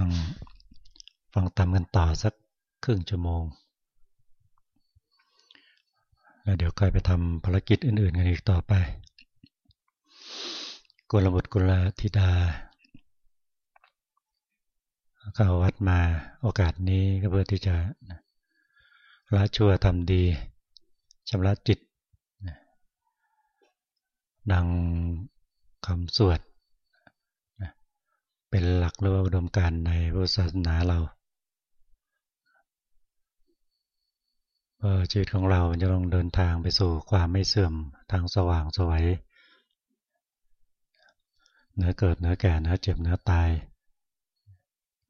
นั่งฟังตามกันต่อสักครึ่งชั่วโมง แล้วเดี๋ยวค่อยไปทำภารกิจอื่นๆกันอีกต่อไปกุลบุตรกุลธิดาเข้าวัดมาโอกาสนี้ก็เพื่อที่จะละชั่วทำดีชำระจิตดังคำสวด เป็นหลักหรือว่าอุดมการในพุทธศาสนาเราเ่อชีวิตของเราจะต้องเดินทางไปสู่ความไม่เสื่อมทางสว่างสวัยเนื้อเกิดเนื้อแก่เนื้อเจ็บเนื้อตาย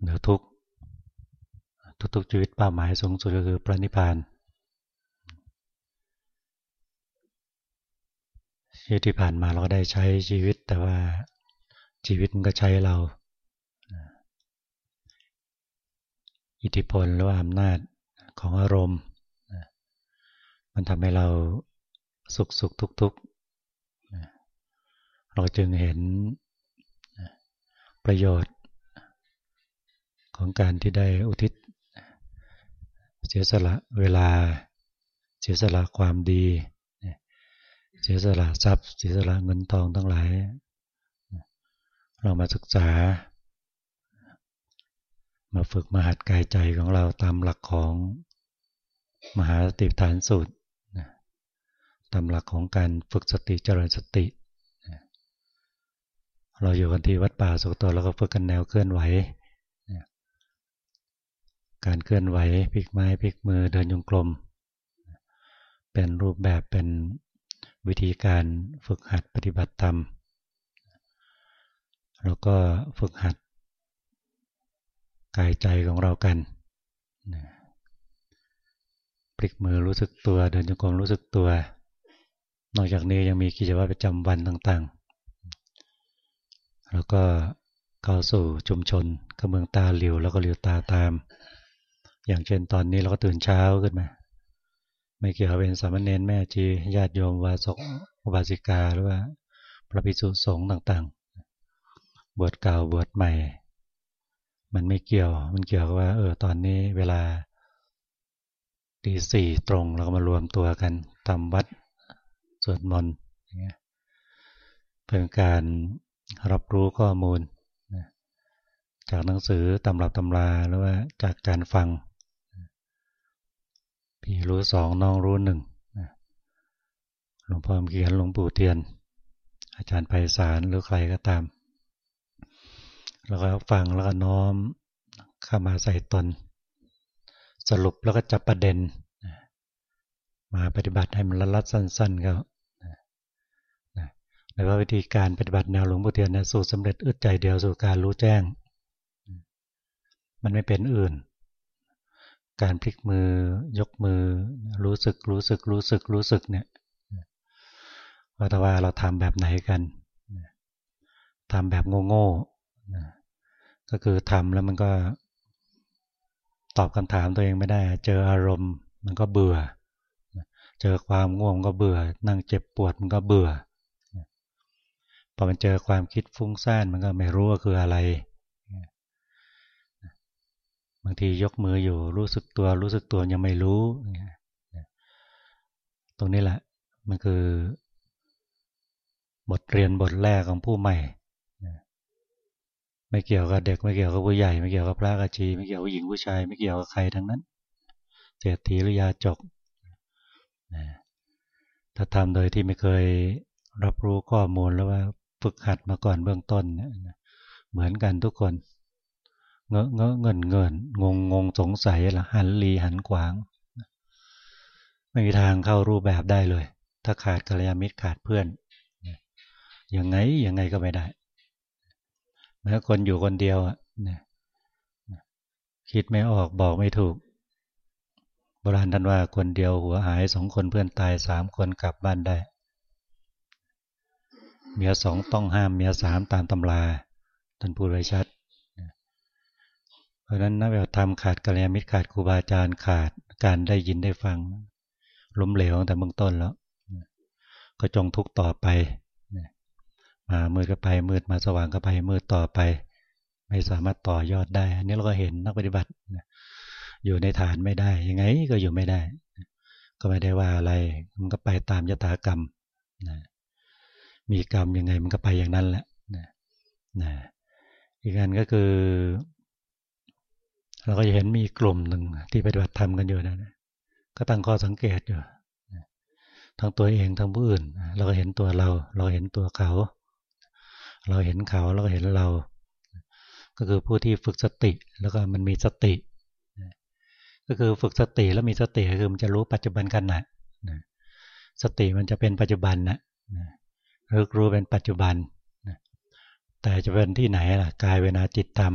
เนื้อทุกทุกๆชีวิตเป้าหมายสูงสุดก็คือพระนิพพานชีวิตที่ผ่านมาเราก็ได้ใช้ชีวิตแต่ว่าชีวิตมันก็ใช้เรา อิทธิพลหรือว่าอำนาจของอารมณ์ มันทำให้เราสุขสุขทุกทุกเราจึงเห็นประโยชน์ของการที่ได้อุทิศเสียสละเวลา เสียสละความดี เสียสละทรัพย์ เสียสละเงินทองทั้งหลาย เรามาศึกษา มาฝึกมาหัดกายใจของเราตามหลักของมหาสติฐานสูตรตามหลักของการฝึกสติเจริญสติ เราอยู่กันที่วัดป่าสุกตัวเราก็ฝึกกันแนวเคลื่อนไหว การเคลื่อนไหวพลิกไม้พลิกมือเดินยงกลม เป็นรูปแบบเป็นวิธีการฝึกหัดปฏิบัติธรรม แล้วก็ฝึกหัด กายใจของเรากันพลิกมือรู้สึกตัว เดินจงกรมรู้สึกตัว นอกจากนี้ยังมีกิจวัตรประจำวันต่างๆ แล้วก็เข้าสู่ชุมชนกระเมืองตาเหลียวแล้วก็เหลียวตาตาม อย่างเช่นตอนนี้เราก็ตื่นเช้าขึ้นมา ไม่เกี่ยวเป็นสามเณรแม่จีญาติโยมวาสกอุบาสิกาหรือว่าพระภิกษุสงฆ์ต่างๆ บวชเก่าบวชใหม่ มันไม่เกี่ยว มันเกี่ยวกับว่า เออ ตอนนี้เวลาตีสี่ตรงเราก็มารวมตัวกันทำวัดสวดมนต์เป็นการรับรู้ข้อมูล จากหนังสือตำรับตำราหรือว่าจากการฟัง พี่รู้สองน้องรู้หนึ่งหลวงพ่อเขียนหลวงปู่เทียน อาจารย์ไพศาลหรือใครก็ตาม แล้วก็ฟังแล้วก็น้อมเข้ามาใส่ตน สรุปแล้วก็จับประเด็น มาปฏิบัติให้มันละลัดสั้นๆก็ในว่าวิธีการปฏิบัติแนวหลวงปู่เทียนนะสูตรสำเร็จอึดใจเดียวสู่การรู้แจ้ง มันไม่เป็นอื่น การพลิกมือยกมือรู้สึกรู้สึกรู้สึกรู้สึกเนี่ยว่าแต่ว่าเราทำแบบไหนกันทำแบบโง่ๆ ก็คือทำแล้วมันก็ตอบคำถามตัวเองไม่ได้ เจออารมณ์มันก็เบื่อ เจอความง่วงก็เบื่อ นั่งเจ็บปวดมันก็เบื่อ พอมันเจอความคิดฟุ้งซ่านมันก็ไม่รู้ว่าคืออะไร บางทียกมืออยู่รู้สึกตัวรู้สึกตัวยังไม่รู้ ตรงนี้แหละมันคือบทเรียนบทแรกของผู้ใหม่ ไม่เกี่ยวกับเด็กไม่เกี่ยวกับผู้ใหญ่ไม่เกี่ยวกับพระกชีไม่เกี่ยวกับหญิงผู้ชาย ไม่เกี่ยวกับใครทั้งนั้นเศรษฐีหรือยาจกถ้าทำโดยที่ไม่เคยรับรู้ข้อมูลแล้วว่าฝึกหัดมาก่อนเบื้องต้นเหมือนกันทุกคน เงอะเงอะเงินเงินงงงงสงสัยละหันลีหันขวาง ไม่มีทางเข้ารูปแบบได้เลย ถ้าขาดกัลยาณมิตรขาดเพื่อนยังไงยังไงก็ไม่ได้ แม้คนอยู่คนเดียวอะคิดไม่ออกบอกไม่ถูก โบราณท่านว่าคนเดียวหัวหายสองคนเพื่อนตายสามคนกลับบ้านได้ เมียสองต้องห้ามเมียสามตามตำราท่านพูดไว้ชัด เพราะนั้นนักปฏิบัติธรรมขาดกัลยาณมิตรขาดครูบาอาจารย์ขาดการได้ยินได้ฟังล้มเหลวตั้งแต่เบื้องต้นแล้ว ก็จงทุกต่อไป มามืดก็ไปมืดมาสว่างก็ไปมืดต่อไป ไม่สามารถต่อยอดได้ อันนี้เราก็เห็นนักปฏิบัติอยู่ในฐานไม่ได้ ยังไงก็อยู่ไม่ได้ ก็ไม่ได้ว่าอะไร มันก็ไปตามยถากรรมนะมีกรรมยังไงมันก็ไปอย่างนั้นแหละนะนะอีกอันก็คือ เราก็จะเห็นมีกลุ่มหนึ่งที่ปฏิบัติธรรมกันอยู่นะก็ตั้งข้อสังเกตอยู่ทั้งตัวเองทั้งผู้อื่น เราก็เห็นตัวเรา เราเห็นตัวเขา เราเห็นเขาเราก็เห็นเรา ก็คือผู้ที่ฝึกสติแล้วก็มันมีสติ ก็คือฝึกสติแล้วมีสติคือมันจะรู้ปัจจุบันขณะสติมันจะเป็นปัจจุบันนะรู้รู้เป็นปัจจุบัน แต่จะเป็นที่ไหนล่ะกายเวนาจิตธรรม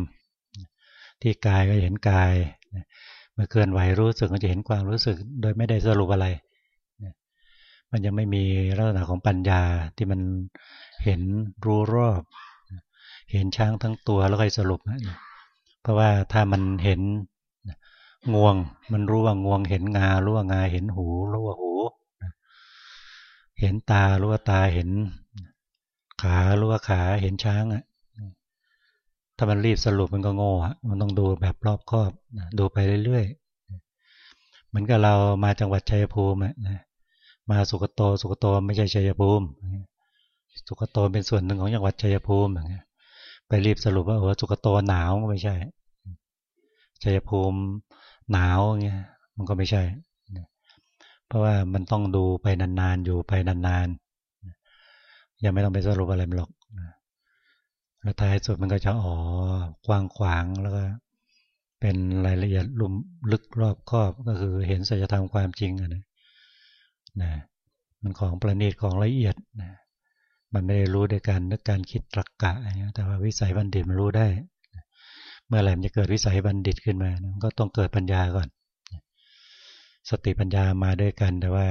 ที่กายก็เห็นกายเมื่อเคลื่อนไหวรู้สึกก็จะเห็นความรู้สึก โดยไม่ได้สรุปอะไร มันยังไม่มีลักษณะของปัญญาที่มัน เห็นรู้รอบ เห็นช้างทั้งตัวแล้วค่อยสรุปเพราะว่าถ้ามันเห็นงวง มันรู้ว่างวง เห็นงารู้ว่างาเห็นหูรู้ว่าหูเห็นตารู้ว่าตาเห็น ขารู้ว่าขาเห็นช้างอะถ้ามันรีบสรุปมันก็โง่อะมันต้องดูแบบรอบคอบดูไปเรื่อยๆเหมือนกับเรามาจังหวัดชัยภูมินะมาสุกโตสุกโตไม่ใช่ชัยภูมิ สุกโตเป็นส่วนหนึ่งของจังหวัดชัยภูมิอย่างเงี้ยไปรีบสรุปว่าโอ้สุกโตหนาวก็ไม่ใช่ชัยภูมิหนาวเงี้ยมันก็ไม่ใช่ เพราะว่ามันต้องดูไปนานๆอยู่ไปนานๆยังไม่ต้องไปสรุปอะไรหรอกแล้วท้ายสุดมันก็จะอ๋อกว้างขวางแล้วก็เป็นรายละเอียดลุ่มลึกรอบครอบก็คือเห็นสัจธรรมความจริงอะนะนะมันของประณีตของละเอียดนะ มันไม่ได้รู้ด้วยการนึกการคิดตรรกกะอะไรเงี้ยแต่ว่าวิสัยบัณฑิตมันรู้ได้ เมื่อไหร่มันจะเกิดวิสัยบัณฑิตขึ้นมามันก็ต้องเกิดปัญญาก่อน สติปัญญามาด้วยกันแต่ว่า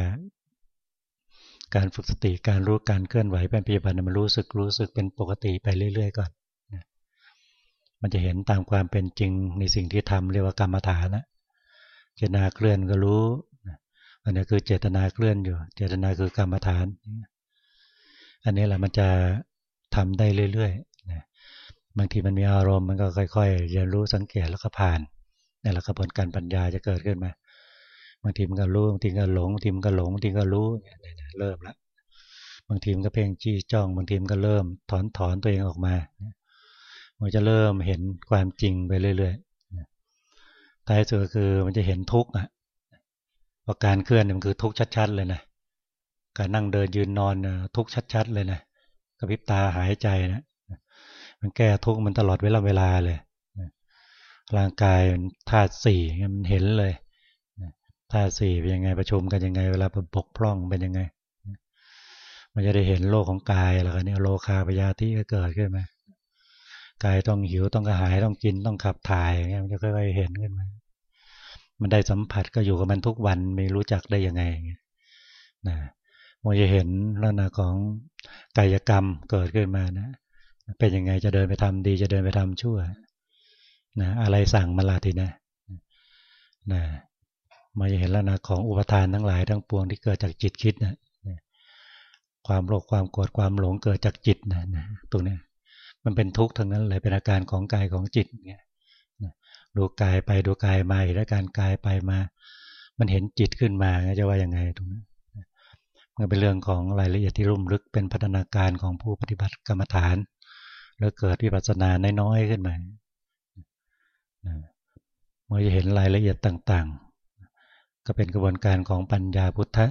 การฝึกสติการรู้การเคลื่อนไหวเป็นปัจจุบันมันรู้สึกรู้สึกเป็นปกติไปเรื่อย ๆ ก่อนมันจะเห็นตามความเป็นจริงในสิ่งที่ทำเรียกว่ากรรมฐานนะเจตนาเคลื่อนก็รู้อันนี้คือเจตนาเคลื่อนอยู่ เจตนาคือกรรมฐาน อันนี้แหละมันจะทำได้เรื่อยๆนะบางทีมันมีอารมณ์มันก็ค่อย ๆ เรียนรู้สังเกตแล้วก็ผ่านนี่แหละกระบวนการปัญญาจะเกิดขึ้นมาบางทีมันก็รู้บางทีก็หลงบางทีมันก็หลงบางทีก็รู้เริ่มละบางทีมันก็เพ่งจี้จ้องบางทีมันก็เริ่มถอนถอนตัวเองออกมามันจะเริ่มเห็นความจริงไปเรื่อยๆท้ายสุดก็คือมันจะเห็นทุกข์อะพราการเคลื่อนมันคือทุกข์ชัด ๆ เลยนะ การนั่งเดินยืนนอนทุกชัด ๆ เลยนะกระพริบตาหายใจนะมันแก้ทุกมันตลอดเวลาเวลาเลยร่างกายธาตุสี่มันเห็นเลยธาตุสี่เป็นยังไงประชุมกันยังไง เวลาบกพร่องเป็นยังไง มันจะได้เห็นโลกของกายแล้วกันเนี่ยโลคาปยาที่ก็เกิดขึ้นมากายต้องหิวต้องกระหายต้องกินต้องขับถ่ายอย่างเงี้ยมันจะค่อยๆเห็นขึ้นมา มันได้สัมผัสก็อยู่กับมันทุกวันไม่รู้จักได้ยังไงนะ มันจะเห็นลักษณะของกายกรรมเกิดขึ้นมานะ เป็นยังไงจะเดินไปทำดีจะเดินไปทำชั่วนะอะไรสั่งมาลาทีนะนะมาจะเห็นลักษณะของอุปทานทั้งหลายทั้งปวงที่เกิดจากจิตคิดนะความโลภความโกรธความหลงเกิดจากจิตนะนะตรงนี้มันเป็นทุกข์ทั้งนั้นเลยเป็นอาการของกายของจิตเนี่ยดูกายไปดูกายมาเห็นการกายไปมา มันเห็นจิตขึ้นมาจะว่ายังไงตรงนั้น มันเป็นเรื่องของรายละเอียดที่รุ่มลึกเป็นพัฒนาการของผู้ปฏิบัติกรรมฐาน แล้วเกิดวิปัสสนาน้อยๆขึ้นมาเมื่อจะเห็นรายละเอียดต่างๆ ก็เป็นกระบวนการของปัญญาพุทธะ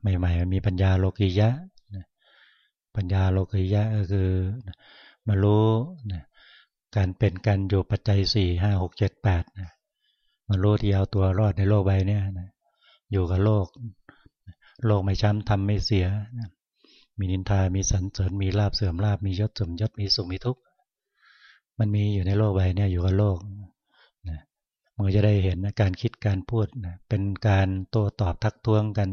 ใหม่ๆมีปัญญาโลกิยะปัญญาโลกิยะก็คือมารู้การเป็นกันอยู่ปัจจัยสี่ห้าหกเจ็ดแปดมาโลที่เอาตัวรอดในโลกใบนี้อยู่กับโลก โลกไม่ช้ำทำไม่เสีย มีนินทา มีสันเสริญ มีลาบเสื่อมลาบ มียศสมยศ มีสุข มีทุกข์ มันมีอยู่ในโลกใบนี้อยู่กับโลกนะมันจะได้เห็นนะการคิดการพูดนะเป็นการโต้ตอบทักท้วงกัน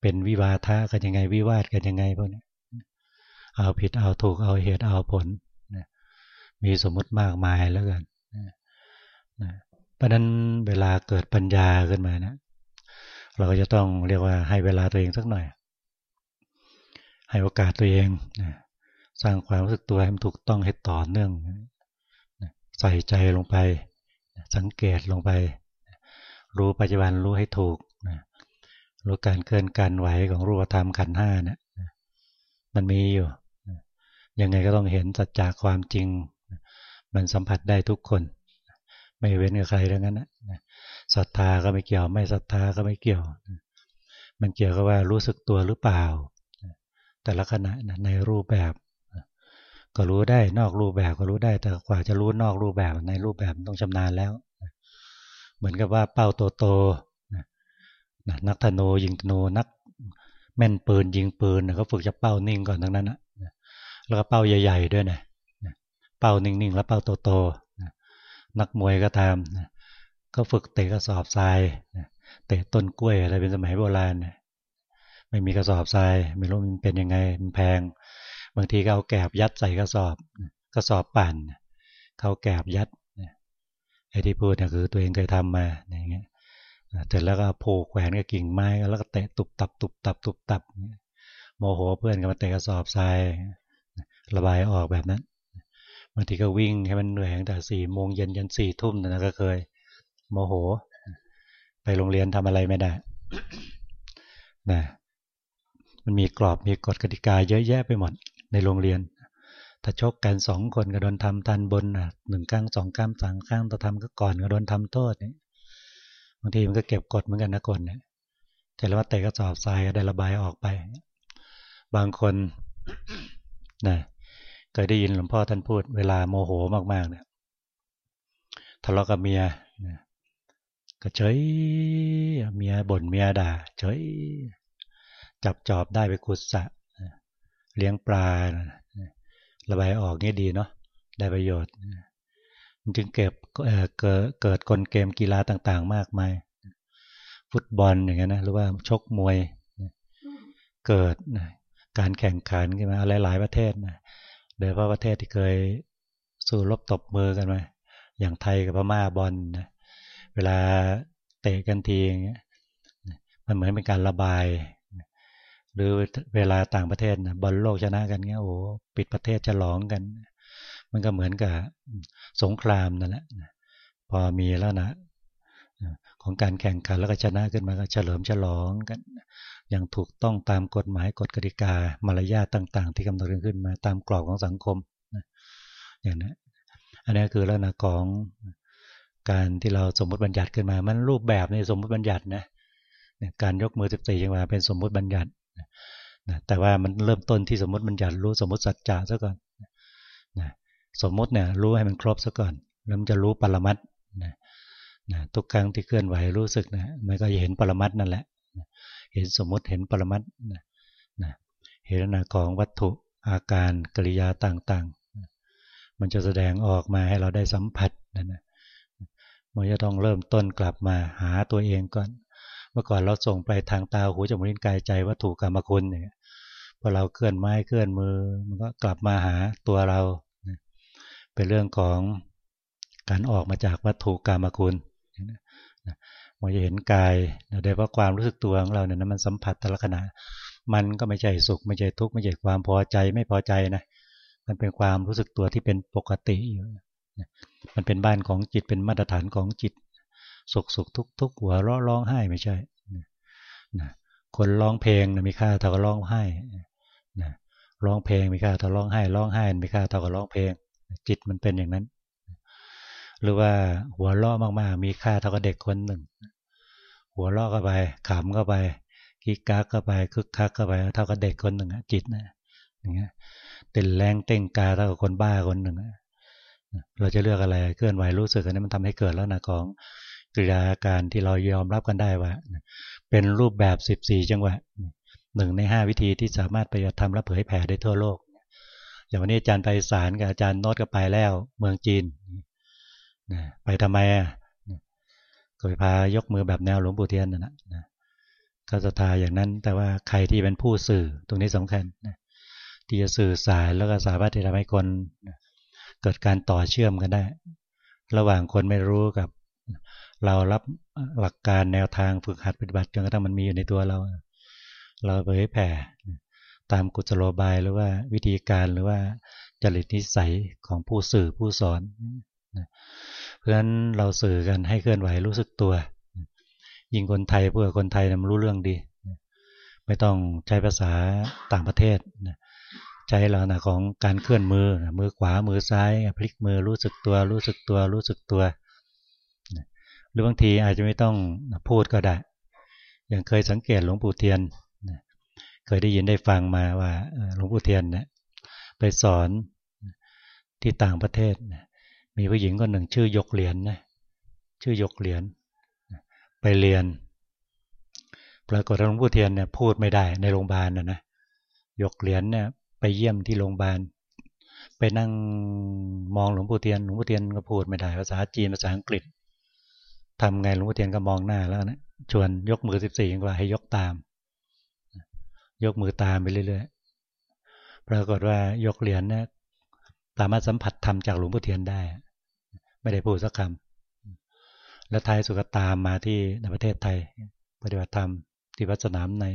เป็นวิวาทะกันยังไงวิวาทกันยังไงพวกนี้เอาผิดเอาถูกเอาเหตุเอาผลมีสมมติมากมายแล้วกันเพราะนั้นเวลาเกิดปัญญาขึ้นมานะ เราก็จะต้องเรียกว่าให้เวลาตัวเองสักหน่อย ให้โอกาสตัวเองสร้างความรู้สึกตัวให้มันถูกต้องให้ต่อเนื่องใส่ใจลงไป สังเกตลงไป รู้ปัจจุบันรู้ให้ถูกรู้การเคลื่อนการไหวของรูปธรรมขันห้าเนี่ยมันมีอยู่ยังไงก็ต้องเห็นสัจจะความจริง มันสัมผัสได้ทุกคน ไม่เว้นกับใครทั้งนั้น ศรัทธาก็ไม่เกี่ยว ไม่ศรัทธาก็ไม่เกี่ยว มันเกี่ยวกับว่ารู้สึกตัวหรือเปล่า แต่ละขณะในรูปแบบ ก็รู้ได้นอกรูปแบบก็รู้ได้ แต่กว่าจะรู้นอกรูปแบบในรูปแบบต้องชำนาญแล้ว เหมือนกับว่าเป้าโตโตนักธนูยิงธนูนักแม่นปืนยิงปืนเขาฝึกจะเป้านิ่งก่อนทั้งนั้นนะแล้วก็เป้าใหญ่ ๆ ด้วยนะเป้านิ่งๆ แล้วเป้าโตๆนักมวยก็ทำ ก็ฝึกเตะกระสอบทรายเตะต้นกล้วยอะไรเป็นสมัยโบราณไม่มีกระสอบทราย ไม่รู้มันเป็นยังไงมันแพง บางทีก็เอาแกบยัดใส่กระสอบกระสอบปั่นเขาแกบยัดไอ้ที่พูดเนี่ยคือตัวเองเคยทำมาอย่างเงี้ยเสร็จแล้วก็ผูกแขวนกับกิ่งไม้แล้วก็เตะตุบตับตุบตับตุบตับโมโหเพื่อนก็มาเตะกระสอบทรายระบายออกแบบนั้นบางทีก็วิ่งให้มันเหนื่อยตั้งแต่สี่โมงเย็นยันสี่ทุ่มนะก็เคย โมโห ไปโรงเรียนทำอะไรไม่ได้นะมันมีกรอบมีกฎกติกาเยอะแยะไปหมดในโรงเรียน ถ้าชกกันสองคนก็โดนทำทันบนหนึ่งก้างสองก้างสามก้างต่อทำก็ก่อนก็โดนทำโทษนี่บางทีมันก็เก็บกดเหมือนกันนะคนเนี่ยแต่ละว่าเตะกระสอบทรายก็ได้ระบายออกไป บางคนนะเคยได้ยินหลวงพ่อท่านพูด เวลาโมโหมากๆเนี่ยทะเลาะกับเมีย ก็เฉยเมียบ่นเมียด่าเฉยจับจอบได้ไปขุดสะเลี้ยงปลาระบายออกนี่ดีเนาะได้ประโยชน์มันจึงเก็บเกิดกลเกมกีฬาต่างๆ มากมาย ฟุตบอลอย่างเงี้ยนะหรือว่าชกมวยเกิดการแข่งขันขึ้นมาหลายๆประเทศนะโดยเฉพาะประเทศที่เคยสู้รบตบมือกันมาอย่างไทยกับพม่าบอลนะ เวลาเตะกันทีอย่างเงี้ยมันเหมือนเป็นการระบาย หรือเวลาต่างประเทศนะบอลโลกชนะกันเงี้ยโอ้ปิดประเทศฉลองกัน มันก็เหมือนกับสงครามนั่นแหละพอมีแล้วนะของการแข่งขันแล้วก็ชนะขึ้นมาก็เฉลิมฉลองกัน อย่างถูกต้องตามกฎหมายกฎกติกามารยาทต่าง ๆ ที่กำหนดขึ้นมาตามกรอบของสังคมอย่างนี้อันนี้คือลักษณะของ การที่เราสมมติบัญญัติขึ้นมา มันรูปแบบในสมมติบัญญัตินะการยกมือสิบสี่จังหวะเป็นสมมติบัญญัติแต่ว่ามันเริ่มต้นที่สมมติบัญญัติรู้สมมติสัจจะซะก่อนนะสมมติเนี่ยรู้ให้มันครบซะก่อน แล้วมันจะรู้ปรมัตนะนะทุกครั้งที่เคลื่อนไหวรู้สึกนะมันก็จะเห็นปรมัตนั่นแหละเห็นสมมติเห็นปรมัตนะนะเห็นนาของวัตถุอาการกริยาต่างๆ มันจะแสดงออกมาให้เราได้สัมผัสนะนะ มันจะต้องเริ่มต้นกลับมาหาตัวเองก่อน เมื่อก่อนเราส่งไปทางตาหูจมูกลิ้นกายใจวัตถุกรรมคุณเนี่ยพอเราเคลื่อนไม้เคลื่อนมือ มันก็กลับมาหาตัวเรา เป็นเรื่องของการออกมาจากวัตถุกรรมคุณมันจะเห็นกายโดยเพราะความรู้สึกตัวของเราเนี่ยมันสัมผัสแต่ละขณะมันก็ไม่ใช่สุขไม่ใช่ทุกข์ไม่ใช่ความพอใจไม่พอใจนะมันเป็นความรู้สึกตัวที่เป็นปกติอยู่ มันเป็นบ้านของจิตเป็นมาตรฐานของจิต สุขสุขทุกทุกหัวร้องร้องไห้ไม่ใช่นะคนร้องเพลงนะมีค่าเท่ากับร้องไห้นะร้องเพลงมีค่าเท่าร้องไห้ร้องไห้มีค่าเท่ากับร้องเพลง จิตมันเป็นอย่างนั้น หรือว่าหัวเราะมากๆ มีค่าเท่ากับเด็กคนหนึ่ง หัวเราะเข้าไปขำเข้าไปกิกกักเข้าไปคึกคักเข้าไปเท่ากับเด็กคนหนึ่งจิตนะอย่างเงี้ยเต้นแรงเต้งกาเท่ากับคนบ้าคนหนึ่ง เราจะเลือกอะไรเคลื่อนไหวรู้สึกอันนี้มันทำให้เกิดแล้วนะของกิริยาการที่เรายอมรับกันได้ว่า เป็นรูปแบบสิบสี่จังหวะหนึ่งในห้าวิธีที่สามารถไปทำและเผยแผ่ได้ทั่วโลก อย่างวันนี้อาจารย์ไปสารกับอาจารย์โนตก็ไปแล้ว เมืองจีนไปทำไมอะก็ไปพายกมือแบบแนวหลวงปู่เทียนนะนะก็ศรัทธาอย่างนั้น แต่ว่าใครที่เป็นผู้สื่อตรงนี้สำคัญนะที่จะสื่อสารแล้วก็สามารถที่จะทำให้คน เกิดการต่อเชื่อมกันได้ ระหว่างคนไม่รู้กับ เรารับหลักการแนวทางฝึกหัดปฏิบัติจนกระทั่งมันมีอยู่ในตัวเรา เราเผยแผ่ตามกุศโลบายหรือว่าวิธีการหรือว่าจริตนิสัยของผู้สื่อผู้สอน เพราะฉะนั้นเราสื่อกันให้เคลื่อนไหวรู้สึกตัว ยิงคนไทยเพื่อคนไทยมันรู้เรื่องดี ไม่ต้องใช้ภาษาต่างประเทศ ใช้ลักษณะของการเคลื่อนมือ มือขวา มือซ้าย พลิกมือรู้สึกตัว รู้สึกตัว รู้สึกตัว หรือบางทีอาจจะไม่ต้องพูดก็ได้ อย่างเคยสังเกตหลวงปู่เทียน เคยได้ยินได้ฟังมาว่าหลวงปู่เทียนเนี่ยไปสอนที่ต่างประเทศ มีผู้หญิงคนหนึ่งชื่อยกเหรียญนะชื่อยกเหรียญไปเรียน ปรากฏหลวงปู่เทียนเนี่ยพูดไม่ได้ในโรงพยาบาลนะนะยกเหรียญเนี่ย ไปเยี่ยมที่โรงพยาบาล ไปนั่งมองหลวงปู่เทียน หลวงปู่เทียนก็พูดไม่ได้ภาษาจีนภาษาอังกฤษทำไงหลวงปู่เทียนก็มองหน้าแล้วนะชวนยกมือสิบสี่กว่าให้ยกตาม ยกมือตามไปเรื่อยๆปรากฏว่ายกเหรียญเนี่ยสามารถสัมผัสธรรมจากหลวงปู่เทียนได้ ไม่ได้พูดสักคำแล้วท้ายสุดก็ตามมาที่ในประเทศไทย ปฏิบัติธรรมที่วัดสนามใน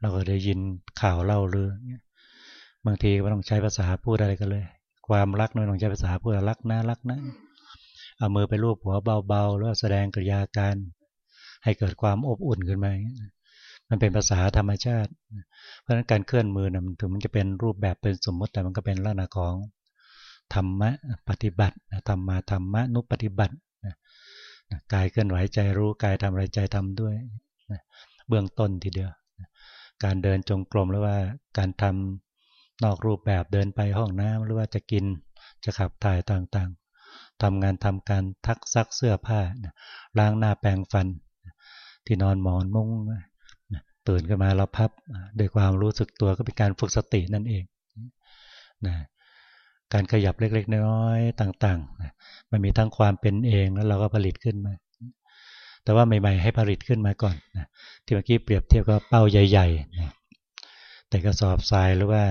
เราก็ได้ยินข่าวเล่าเรื่อง บางทีก็ต้องใช้ภาษาพูดอะไรกันเลย ความรักไม่ต้องใช้ภาษาพูดรักนะรักนะเอามือไปรูปหัวเบาๆ แล้วแสดงกริยาการ ให้เกิดความอบอุ่นขึ้นมามันเป็นภาษาธรรมชาติ เพราะฉะนั้นการเคลื่อนมือนะมันถึงมันจะเป็นรูปแบบเป็นสมมติแต่มันก็เป็นลักษณะของธรรมะปฏิบัติธรรมาธรรมะนุปฏิบัติกายเคลื่อนไหวใจรู้กายทำอะไรใจทำด้วยเบื้องต้นทีเดียว การเดินจงกรมหรือว่าการทำ นอกรูปแบบเดินไปห้องน้ำหรือว่าจะกินจะขับถ่ายต่างๆทำงานทำการทักซักเสื้อผ้าล้างหน้าแปรงฟัน ที่นอนหมอนมุ้งตื่นขึ้นมาเราพับด้วยความรู้สึกตัวก็เป็นการฝึกสตินั่นเองนะการขยับเล็กๆน้อยๆต่างๆ มันมีทั้งความเป็นเองแล้วเราก็ผลิตขึ้นมา แต่ว่าใหม่ๆให้ผลิตขึ้นมาก่อนนะที่เมื่อกี้เปรียบเทียบกับเป้าใหญ่ๆนะแต่กระสอบทรายหรือว่า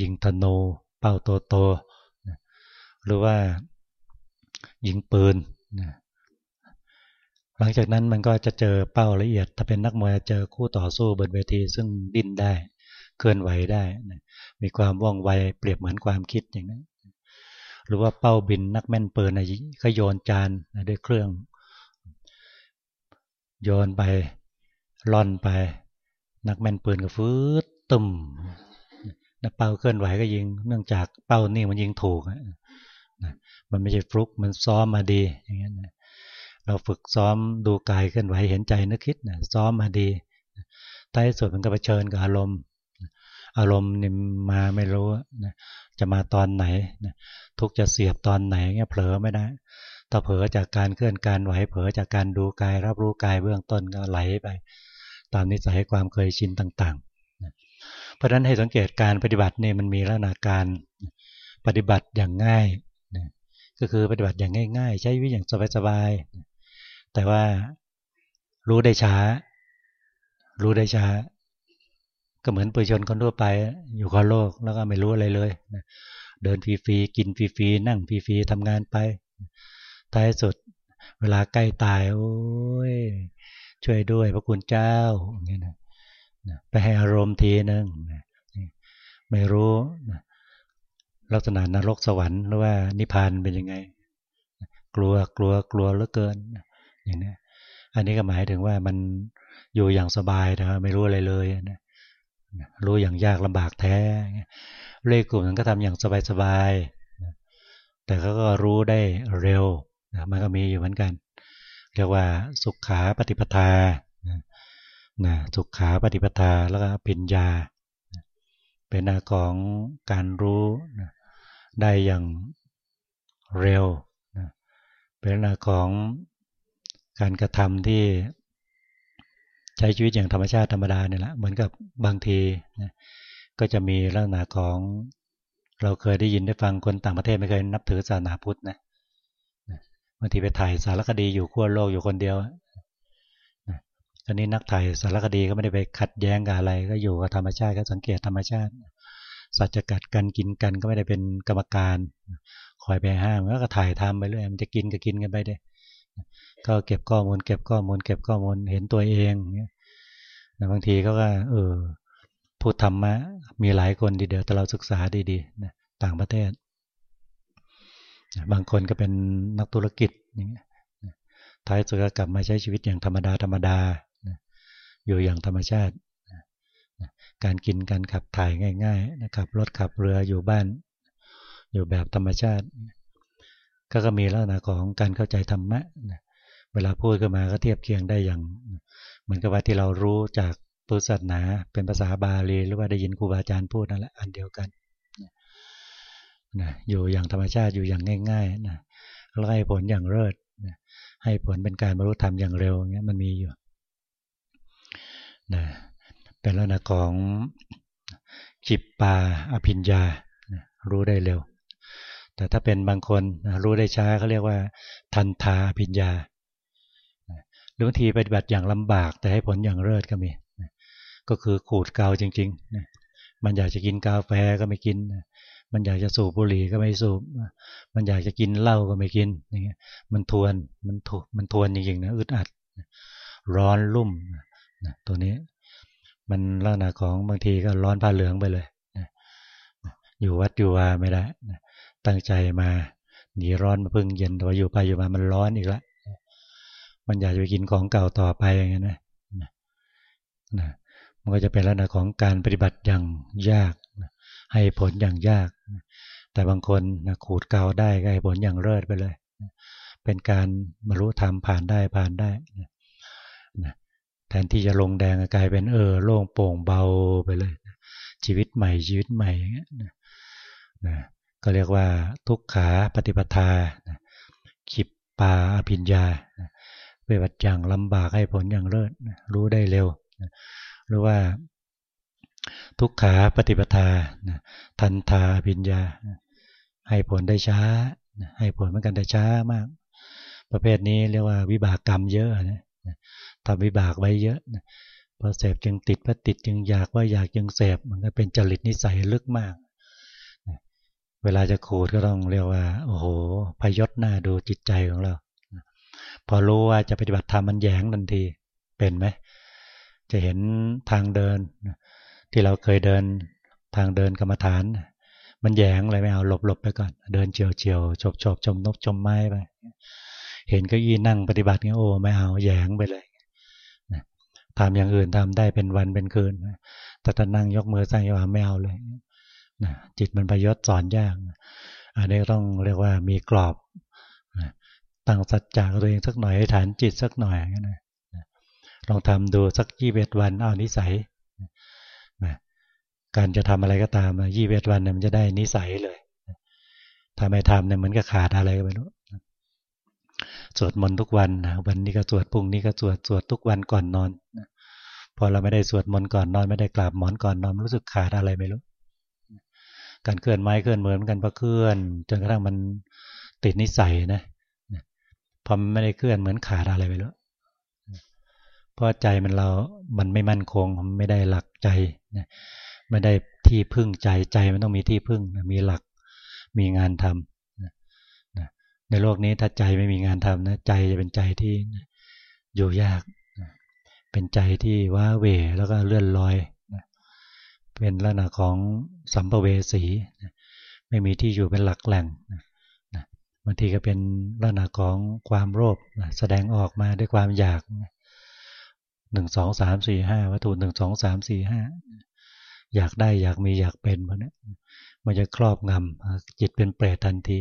ยิงธนูเป้าโตโตหรือว่ายิงปืนหลังจากนั้นมันก็จะเจอเป้าละเอียด ถ้าเป็นนักมวยเจอคู่ต่อสู้บนเวที ซึ่งดิ้นได้เคลื่อนไหวได้ มีความว่องไวเปรียบเหมือนความคิดอย่างนั้นหรือว่าเป้าบินนักแม่นปืนก็โยนจานด้วยเครื่อง โยนไปล่อนไป นักแม่นปืนก็ฟื้นตุ่ม เป้าเคลื่อนไหวก็ยิง เนื่องจากเป้านี่มันยิงถูกนะมันไม่ใช่ฟลุกมันซ้อมมาดีอย่างเงี้ยนะเราฝึกซ้อมดูกายเคลื่อนไหวเห็นใจนึกคิดนะซ้อมมาดีท้ายสุดมันก็ไปเชิญกับอารมณ์ อารมณ์นี่มาไม่รู้นะจะมาตอนไหนนะทุกจะเสียบตอนไหนเงี้ยเผลอไม่ได้ถ้าเผลอจากการเคลื่อนการไหวเผลอจากการดูกาย รับรู้กายเบื้องต้นก็ไหลไป ตามนิสัยความเคยชินต่าง เพราะฉะนั้นให้สังเกตการปฏิบัติเนี่ยมันมีลักษณะการปฏิบัติอย่างง่ายก็คือปฏิบัติอย่างง่าย ๆ ใช้วิธีอย่างสบายๆแต่ว่ารู้ได้ช้า รู้ได้ช้า ก็เหมือนปุถุชนคนทั่วไปอยู่กับโลกแล้วก็ไม่รู้อะไรเลยเดินฟรีๆกินฟรีๆนั่งฟรีๆทำงานไปท้ายสุด เวลาใกล้ตาย โอ้ยช่วยด้วยพระคุณเจ้าอย่างเงี้ยนะ ไปให้อารมณ์ทีนึงไม่รู้ลักษณะนรกสวรรค์หรือว่านิพพานเป็นยังไง กลัวกลัวกลัวเหลือเกิน อย่างนี้อันนี้ก็หมายถึงว่ามันอยู่อย่างสบายนะไม่รู้อะไรเลยนะรู้อย่างยากลำบากแท้เลขกลุ่มนั้นก็ทำอย่างสบายๆแต่เขาก็รู้ได้เร็วมันก็มีอยู่เหมือนกัน เรียกว่าสุขขาปฏิปทา นะสุขขาปฏิปทาแล้วก็ปัญญา เป็นอาของการรู้นะได้อย่างเร็วนะเป็นอาของการกระทำที่ใช้ชีวิตอย่างธรรมชาติธรรมดาเนี่ยแหละเหมือนกับบางทีนะก็จะมีลักษณะของเราเคยได้ยินได้ฟังคนต่างประเทศไม่เคยนับถือศาสนาพุทธนะบางทีไปถ่ายสารคดีอยู่ขั้วโลกอยู่คนเดียว อันนี้นักถ่ายสารคดีก็ไม่ได้ไปขัดแย้งกับอะไร ก็อยู่กับธรรมชาติก็สังเกตธรรมชาติ สัจจกัดกันกินกันก็ไม่ได้เป็นกรรมการ คอยไปห้ามแล้วก็ถ่ายทำไปเรื่อยมันจะกินก็กินกันไปได้ก็เก็บข้อมูล เก็บข้อมูล เก็บข้อมูลเห็นตัวเองเนี่ยบางทีเขาก็เออพูดธรรมะมีหลายคนดีเดียวแต่เราศึกษาดีๆนะต่างประเทศ บางคนก็เป็นนักธุรกิจอย่างเงี้ยท้ายสุดก็กลับมาใช้ชีวิตอย่างธรรมดาธรรมดา อยู่อย่างธรรมชาติ การกินการขับถ่ายง่ายๆนะครับรถขับเรืออยู่บ้าน อยู่แบบธรรมชาติ ก็ก็มีลักษณะของการเข้าใจธรรมะเวลาพูดขึ้นมาก็เทียบเคียงได้อย่างเหมือนกับว่าที่เรารู้จากพุทธศาสนาเป็นภาษาบาลีหรือว่าได้ยินครูบาอาจารย์พูดนั่นแหละอันเดียวกันนะอยู่อย่างธรรมชาติอยู่อย่างง่ายๆนะแล้วให้ผลอย่างเลิศนะให้ผลเป็นการบรรลุธรรมอย่างเร็วเงี้ยมันมีอยู่ นะเป็นลักษณะของจิปปาอภิญญารู้ได้เร็ว แต่ถ้าเป็นบางคนนะรู้ได้ช้าเขาเรียกว่า ทันทาอภิญญาหรือบางทีปฏิบัติอย่างลำบาก แต่ให้ผลอย่างเลิศก็มีก็คือขูดกาวจริงๆมันอยากจะกินกาแฟก็ไม่กิน มันอยากจะสูบบุหรี่ก็ไม่สูบ มันอยากจะกินเหล้าก็ไม่กินอย่างเงี้ยมันทวนมันถูกมันทวนจริงๆนะอึดอัดร้อนลุ่ม นะตัวนี้มันลักษณะของบางทีก็ร้อนผ้าเหลืองไปเลยนะอยู่วัดอยู่ว่าไม่ได้นะตั้งใจมาหนีร้อนมาพึ่งเย็นแต่ว่าอยู่ไปอยู่มามันร้อนอีกแล้วมันอยากจะไปกินของเก่าต่อไปอย่างเงี้นะนะมันก็จะเป็นลักษณะของการปฏิบัติอย่างยาก ให้ผลอย่างยาก แต่บางคนนะขูดเก่าได้ก็ให้ผลอย่างเลิศไปเลย เป็นการบรรลุธรรมผ่านได้ผ่านได้นะ แทนที่จะลงแดงกลายเป็นเออโล่งโปร่งเบาไปเลย ชีวิตใหม่ชีวิตใหม่นะนะก็เรียกว่าทุกขาปฏิปทาขิปปาอภิญญาปฏิบัติอย่างลำบากให้ผลอย่างเลิศรู้ได้เร็ว หรือว่าทุกขาปฏิปทาทันทาปิญญา ให้ผลได้ช้า ให้ผลเหมือนกันแต่ช้ามาก ประเภทนี้เรียกว่าวิบากกรรมเยอะนะ ทำวิบากไว้เยอะพอเสพจึงติดพอติดจึงอยากว่าอยากจึงเสพมันก็เป็นจริตนิสัยลึกมากเวลาจะขูดก็ต้องเรียกว่า โอ้โห พยศหน้าดูจิตใจของเรา พอรู้ว่าจะปฏิบัติธรรมมันแยงทันที เป็นไหม จะเห็นทางเดิน ที่เราเคยเดินทางเดินกรรมฐาน มันแยงอะไรไม่เอาหลบหลบไปก่อน เดินเฉียวเฉียวฉบฉบชมนกชมไม้ไป เห็นก็ยีนั่งปฏิบัติเงี้ยโอ้ไม่เอาแยงไปเลย ทำอย่างอื่นทำได้เป็นวันเป็นคืนแต่ถ้านั่งยกมือสร้างยาไม่เอาเลยนะจิตมันประยศสอนยากอันนี้ต้องเรียกว่ามีกรอบตั้งสัจจะตัวเองสักหน่อยให้ฐานจิตสักหน่อยนะลองทำดูสักยี่เวทวันเอานิสัยนะการจะทำอะไรก็ตามยี่เวทวันเนี่ยมันจะได้นิสัยเลยถ้าไม่ทำเนี่ยเหมือนกับขาดอะไรก็ไม่รู้สวดมนต์ทุกวันนะวันนี้ก็สวดพรุ่งนี้ก็สวดสวดทุกวันก่อนนอน พอเราไม่ได้สวดมนต์ก่อนนอนไม่ได้กราบหมอนก่อนนอนรู้สึกขาดอะไรไม่รู้ การเคลื่อนไม้เคลื่อนเหมือนกันพอเคลื่อน จนกระทั่งมันติดนิสัยนะพอไม่ได้เคลื่อนเหมือนขาดอะไรไปแล้วเพราะใจมันเรา มันไม่มั่นคงไม่ได้หลักใจนะไม่ได้ที่พึ่งใจใจมันต้องมีที่พึ่งมีหลักมีงานทำนะในโลกนี้ถ้าใจไม่มีงานทำนะใจจะเป็นใจที่อยู่ยาก เป็นใจที่ว้าเหวแล้วก็เลื่อนลอย เป็นลักษณะของสัมภเวสีไม่มีที่อยู่เป็นหลักแหล่งบางทีก็เป็นลักษณะของความโลภแสดงออกมาด้วยความอยากหนึ่งสองสามสี่ห้าวัตถุหนึ่งสองสามสี่ห้าอยากได้อยากมีอยากเป็นพวกนี้มันจะครอบงำจิตเป็นเปรตทันที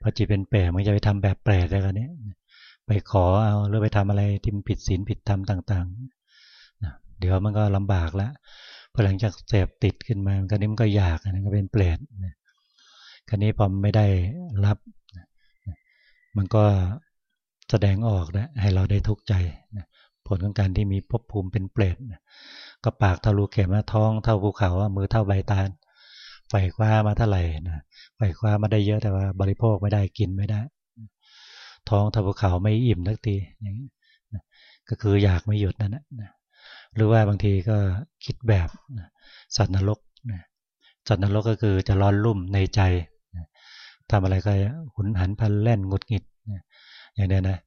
พอจิตเป็นเปรตมันจะไปทำแบบเปรตอะไรกันเนี้ย ไปขอเอาหรือไปทำอะไรที่ผิดศีลผิดธรรมต่างๆเดี๋ยวมันก็ลำบากแล้วพอหลังจากเสพติดขึ้นมาก็นี้มันก็อยากนะก็เป็นเปรตคราวนี้พอไม่ได้รับ มันก็แสดงออกนะให้เราได้ทุกข์ใจนะผลของการที่มีภพภูมิเป็นเปรตก็ปากเทะลุเข็มท้องเท่าภูเขามือเท่าใบตาลไฟคว้ามาเท่าไหร่นะไฟคว้ามาได้เยอะแต่ว่าบริโภคไม่ได้กินไม่ได้ ท้องท่าภูเขาไม่อิ่มนักทีอย่างนี้ก็คืออยากไม่หยุดนั่นนะหรือว่าบางทีก็คิดแบบสัตว์นรกสัตว์นรกก็คือจะร้อนรุ่มในใจทำอะไรก็หุนหันพันแล่นงุดหงิดอย่างนี้นะ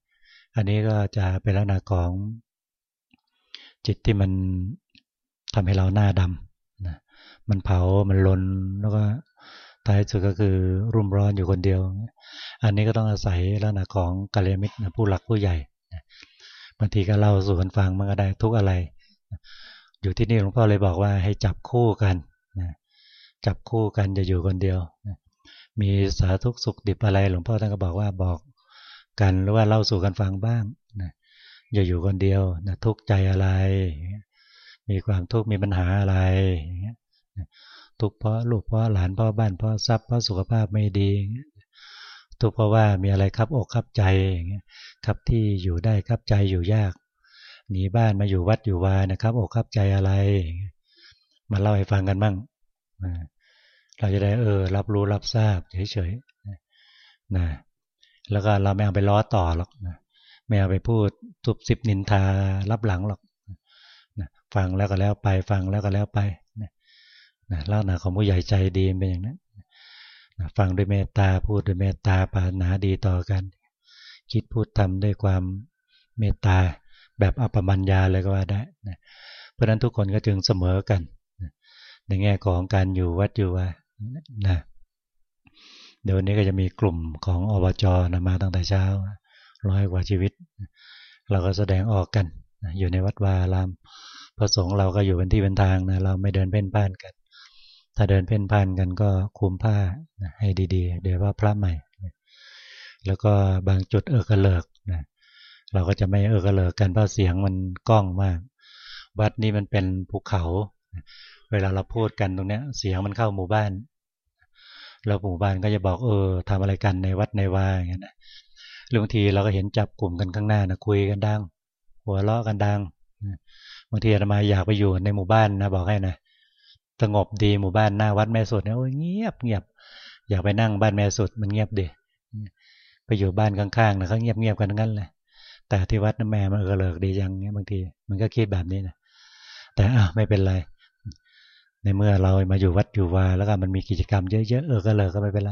อันนี้ก็จะเป็นลักษณะของจิตที่มันทำให้เราหน้าดำนะมันเผา มันลน แล้วก็ ท้ายสุดก็คือรุ่มร้อนอยู่คนเดียว อันนี้ก็ต้องอาศัยลักษณะของกัลมิตรผู้หลักผู้ใหญ่บางทีก็เล่าสู่กันฟังมันก็ได้ทุกอะไร อยู่ที่นี่หลวงพ่อเลยบอกว่าให้จับคู่กันจับคู่กันจะอยู่คนเดียวมีสาทุกสุขดิบอะไร หลวงพ่อท่านก็บอกว่าบอกกันหรือว่าเล่าสู่กันฟังบ้างนะอย่าอยู่คนเดียวนะทุกใจอะไร มีความทุกข์มีปัญหาอะไร ทุกข์เพราะลูกเพราะหลานเพราะบ้านเพราะทรัพย์เพราะสุขภาพไม่ดี ทุกข์เพราะว่ามีอะไรครับอกครับใจครับที่อยู่ได้ครับใจอยู่ยากหนีบ้านมาอยู่วัดอยู่วานะครับอกครับใจอะไร มาเล่าให้ฟังกันบ้างเราจะได้เออ รับรู้รับทราบเฉยๆนะแล้วก็เราไม่เอาไปล้อต่อหรอกนะไม่เอาไปพูดทุบสิบนินทารับหลังหรอกนะฟังแล้วก็แล้วไป ฟังแล้วก็แล้วไป นะลักษณะของผู้ใหญ่ใจดีเป็นอย่างนั้นนะฟังด้วยเมตตาพูดด้วยเมตตาปรารถนาดีต่อกัน คิดพูดทำด้วยความเมตตาแบบอัปมัญญาเลยก็ว่าได้นะเพราะนั้นทุกคนก็จึงเสมอกันนะในแง่ของการอยู่วัดอยู่ว่านะเดี๋ยววันนี้ก็จะมีกลุ่มของอบจนะมาตั้งแต่เช้าร้อยกว่าชีวิต เราก็แสดงออกกัน อยู่ในวัดวาลามพระสงฆ์เราก็อยู่เป็นที่เป็นทางนะเราไม่เดินเพ่นพ่านกัน ถ้าเดินเพ่นพ่านกันก็คุมผ้าให้ดีๆ เดี๋ยวว่าพระใหม่ แล้วก็บางจุดเออกระเลิกนะเราก็จะไม่เออกระเลิกกันเพราะเสียงมันก้องมาก วัดนี้มันเป็นภูเขา เวลาเราพูดกันตรงเนี้ย เสียงมันเข้าหมู่บ้าน เราหมู่บ้านก็จะบอกเออทำอะไรกันในวัดในวาอย่างเงี้ยนะบางทีเราก็เห็นจับกลุ่มกันข้างหน้านะคุยกันดัง หัวเราะกันดังบางทีอาตมาอยากไปอยู่ในหมู่บ้านนะบอกให้นะ สงบดีหมู่บ้านหน้าวัดแม่สุดเนี่ยโอ้ยเงียบเงียบอยากไปนั่งบ้านแม่สุดมันเงียบดีไปอยู่บ้านข้างๆนะเขาเงียบเงียบกันงั้นเลยแต่ที่วัดน้ำแม่มันเออเลิกดียังเงี้ยบางทีมันก็คิดแบบนี้นะแต่อะไม่เป็นไรในเมื่อเรามาอยู่วัดอยู่วาแล้วก็มันมีกิจกรรมเยอะๆเออก็เลยก็ไม่เป็นไร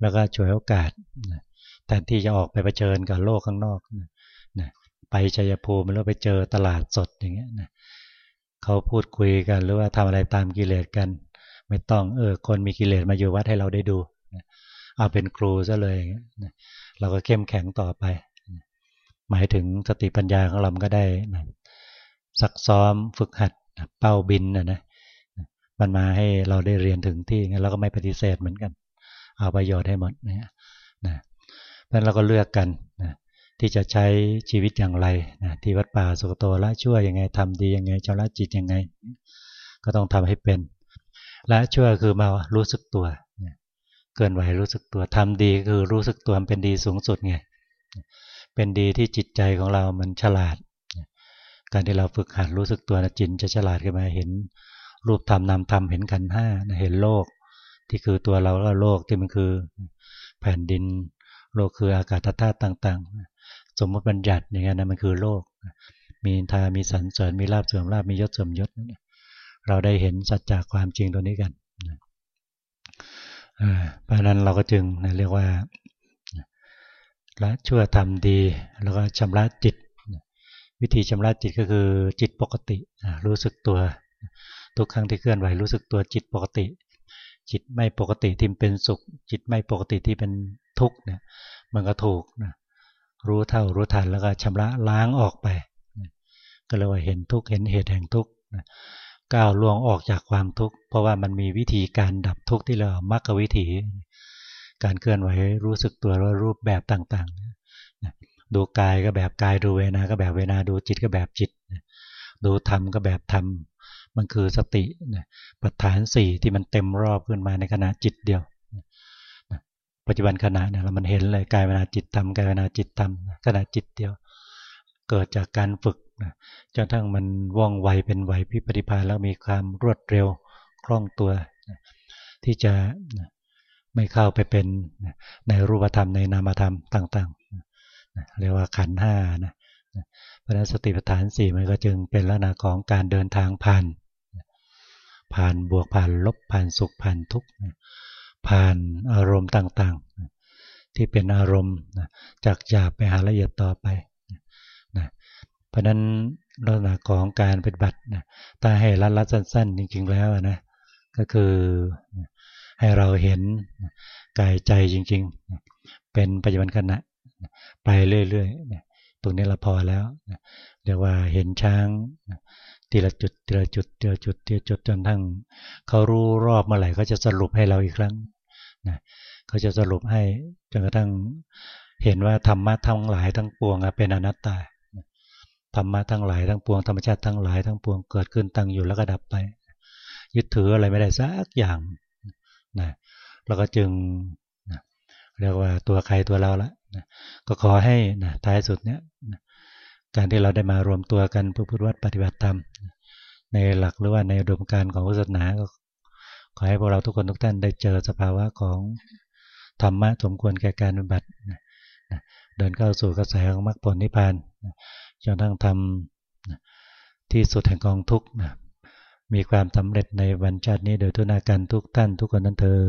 แล้วก็ช่วยโอกาสแทนที่จะออกไปเผชิญกับโลกข้างนอกนะไปชัยภูมิแล้วไปเจอตลาดสดอย่างเงี้ยนะ เขาพูดคุยกัน หรือว่าทำอะไรตามกิเลสกัน ไม่ต้องเออคนมีกิเลสมาอยู่วัดให้เราได้ดูเอาเป็นครูซะเลยเราก็เข้มแข็งต่อไป หมายถึงสติปัญญาของเราก็ได้ซักซ้อมฝึกหัดเป้าบินนะนะมันมาให้เราได้เรียนถึงที่งั้นเราก็ไม่ปฏิเสธเหมือนกัน เอาประโยชน์ให้หมดนะนะเพราะเราก็เลือกกันนะ ที่จะใช้ชีวิตอย่างไรนะที่วัดป่าสุกโตละชั่วยังไงทำดียังไงชำระจิตยังไง ก็ต้องทำให้เป็นละชั่วคือมารู้สึกตัวเกินไหวรู้สึกตัวทำดีคือรู้สึกตัวเป็นดีสูงสุดไงเป็นดีที่จิตใจของเรามันฉลาด การที่เราฝึกหัดรู้สึกตัวนะจิตจะฉลาดขึ้นมาเห็น รูปธรรมนามธรรมเห็นขันห้าเห็นโลก ที่คือตัวเราแล้วโลกที่มันคือ แผ่นดิน โลกคืออากาศธาตุต่างๆ สมมติบัญญัติอย่างนี้ยนะมันคือโลก มีทามีสันเสริญมีลาบเสื่อมลาบมียศเสื่อมยศ เราได้เห็นสัจจากความจริงตัวนี้กันเพราะนั้นเราก็จึงเรียกว่าละชั่วทำดี แล้วก็ชำระจิต วิธีชำระจิตก็คือจิตปกติรู้สึกตัวทุกครั้งที่เคลื่อนไหวรู้สึกตัวจิตปกติ จิตไม่ปกติที่เป็นสุข จิตไม่ปกติที่เป็น ทุกข์เนี่ย มันก็ถูกนะรู้เท่ารู้ทันแล้วก็ชำระล้างออกไป ก็เลยว่าเห็นทุกข์เห็นเหตุแห่งทุกข์ก้าวล่วงออกจากความทุกข์ เพราะว่ามันมีวิธีการดับทุกข์ที่เรามรรควิถี การเคลื่อนไหวรู้สึกตัวว่ารูปแบบต่างๆ ดูกายก็แบบกายดูเวนาก็แบบเวนาดูจิตก็แบบจิต ดูธรรมก็แบบธรรม มันคือสตินะปัฏฐานสี่ที่มันเต็มรอบขึ้นมาในขณะจิตเดียว ปัจจุบันขณะเนี่ยเรามันเห็นเลยกายเวลาจิตทำกายเวลาจิตทำขณะจิตเดียว เกิดจากการฝึกจนทั้งมันว่องไวเป็นไหวพิปฏิภาแล้วมีความรวดเร็วคล่องตัว ที่จะไม่เข้าไปเป็นในรูปธรรมในนามธรรมต่างๆเรียกว่าขันห้านะเพราะนั้นสติปัฏฐานสี่มันก็จึงเป็นลักษณะของการเดินทางผ่าน ผ่านบวกผ่านลบผ่านสุขผ่านทุกข์ ผ่านอารมณ์ต่างๆ ที่เป็นอารมณ์จากหยาบไปหาละเอียดต่อไปนะเพราะนั้นลักษณะของการปฏิบัตินะถ้าให้รัดรัดสั้น ๆ จริง ๆ แล้วนะก็คือให้เราเห็นกายใจจริง ๆ เป็นปัจจุบันขณะไปเรื่อยๆตรงนี้เราพอแล้วเรียกว่าเห็นช้างทีละจุดทีละจุดทีละจุดทีละจุดจนทั้งเขารู้รอบเมื่อไหร่เขาจะสรุปให้เราอีกครั้ง นะเขาจะสรุปให้จนกระทั่งเห็นว่าธรรมะทั้งหลายทั้งปวงเป็นอนัตตาธรรมะทั้งหลายทั้งปวงธรรมชาติทั้งหลายทั้งปวงเกิดขึ้นตั้งอยู่แล้วก็ดับไป ยึดถืออะไรไม่ได้สักอย่างนะแล้วก็จึงนะเรียกว่าตัวใครตัวเราละนะก็ขอให้นะท้ายสุดเนี้ยนะการที่เราได้มารวมตัวกันเพื่อพุทธวัตรปฏิบัติธรรม ในหลักหรือว่าในอุดมการของศาสนาก็ ขอให้พวกเราทุกคนทุกท่านได้เจอสภาวะของธรรมะสมควรแก่การปฏิบัติเดินเข้าสู่กระแสของมรรคผลนิพพานจนทั้งทำที่สุดแห่งกองทุกข์มีความสำเร็จในวันชาตินี้โดยทุนาการทุกท่านทุกคนนั้นเธอ